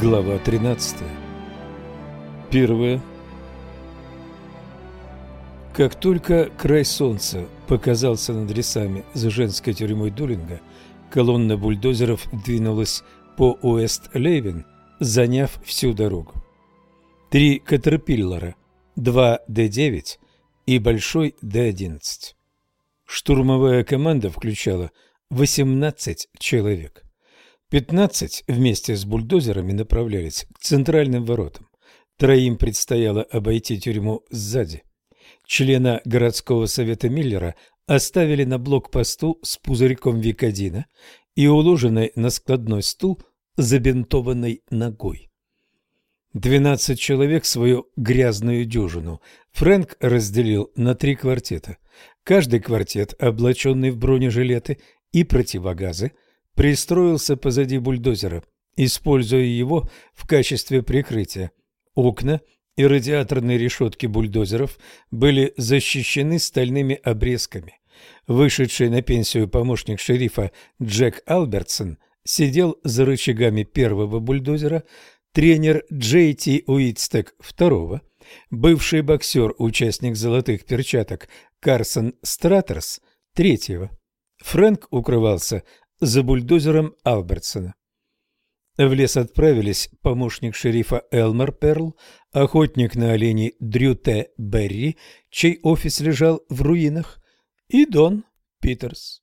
Глава 13. Первое. Как только край солнца показался над лесами за женской тюрьмой Дулинга, колонна бульдозеров двинулась по Уэст-Лейвен, заняв всю дорогу. Три катерпиллера, два Д-9 и большой Д-11. Штурмовая команда включала 18 человек. 15 вместе с бульдозерами направлялись к центральным воротам. Троим предстояло обойти тюрьму сзади. Члена городского совета Миллера оставили на блокпосту с пузырьком Викодина и уложенной на складной стул забинтованной ногой. Двенадцать человек свою грязную дюжину Фрэнк разделил на три квартета. Каждый квартет, облаченный в бронежилеты и противогазы, пристроился позади бульдозера, используя его в качестве прикрытия. Окна и радиаторные решетки бульдозеров были защищены стальными обрезками. Вышедший на пенсию помощник шерифа Джек Албертсон сидел за рычагами первого бульдозера, тренер Джей Ти Уитстек второго, бывший боксер, участник золотых перчаток Карсон Стратерс третьего. Фрэнк укрывался за бульдозером Албертсона. В лес отправились помощник шерифа Элмар Перл, охотник на оленей Дрю Т. Берри, чей офис лежал в руинах, и Дон Питерс.